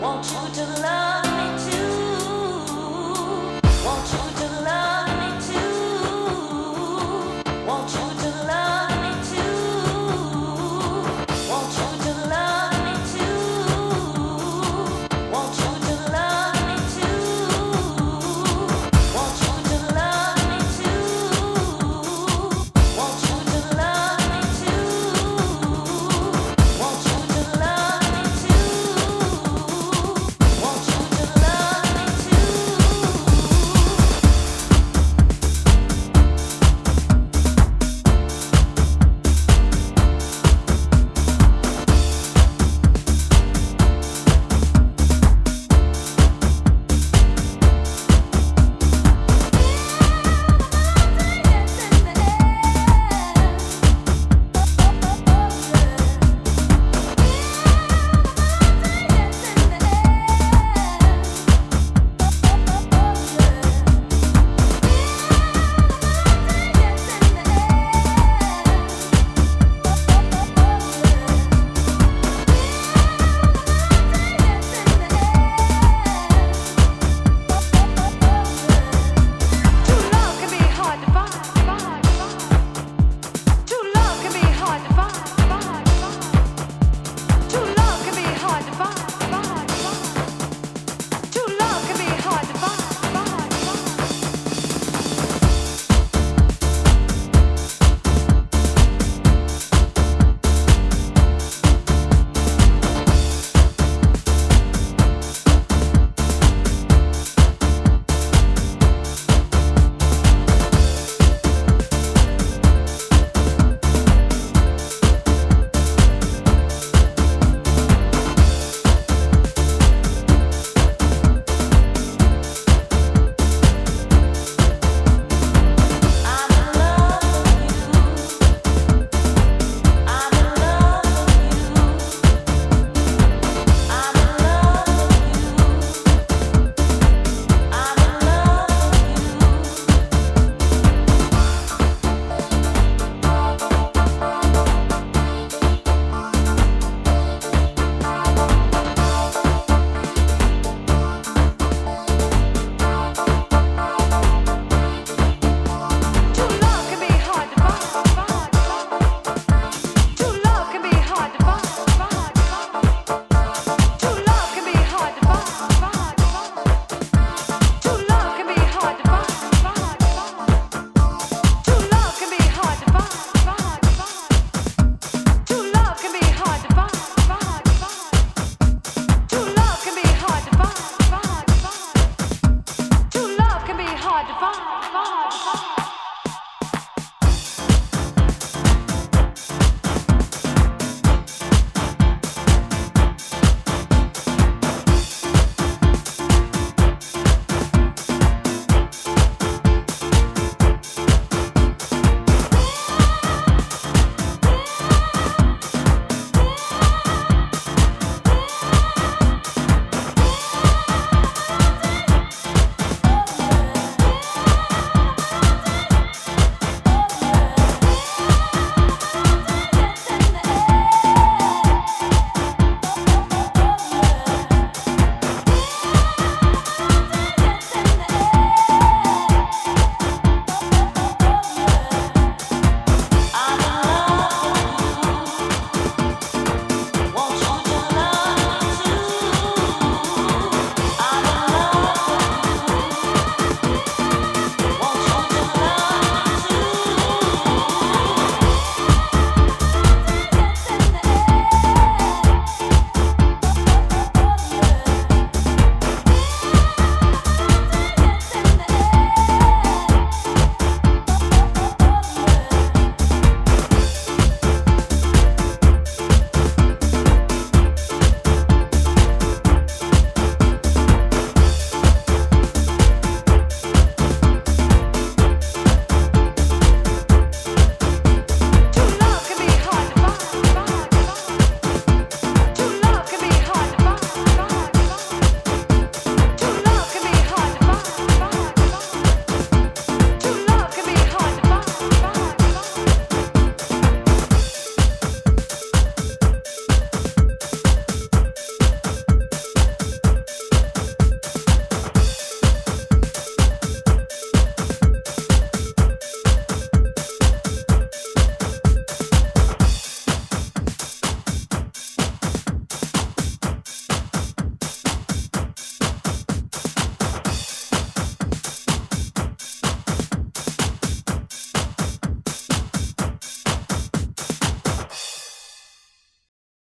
want you to love.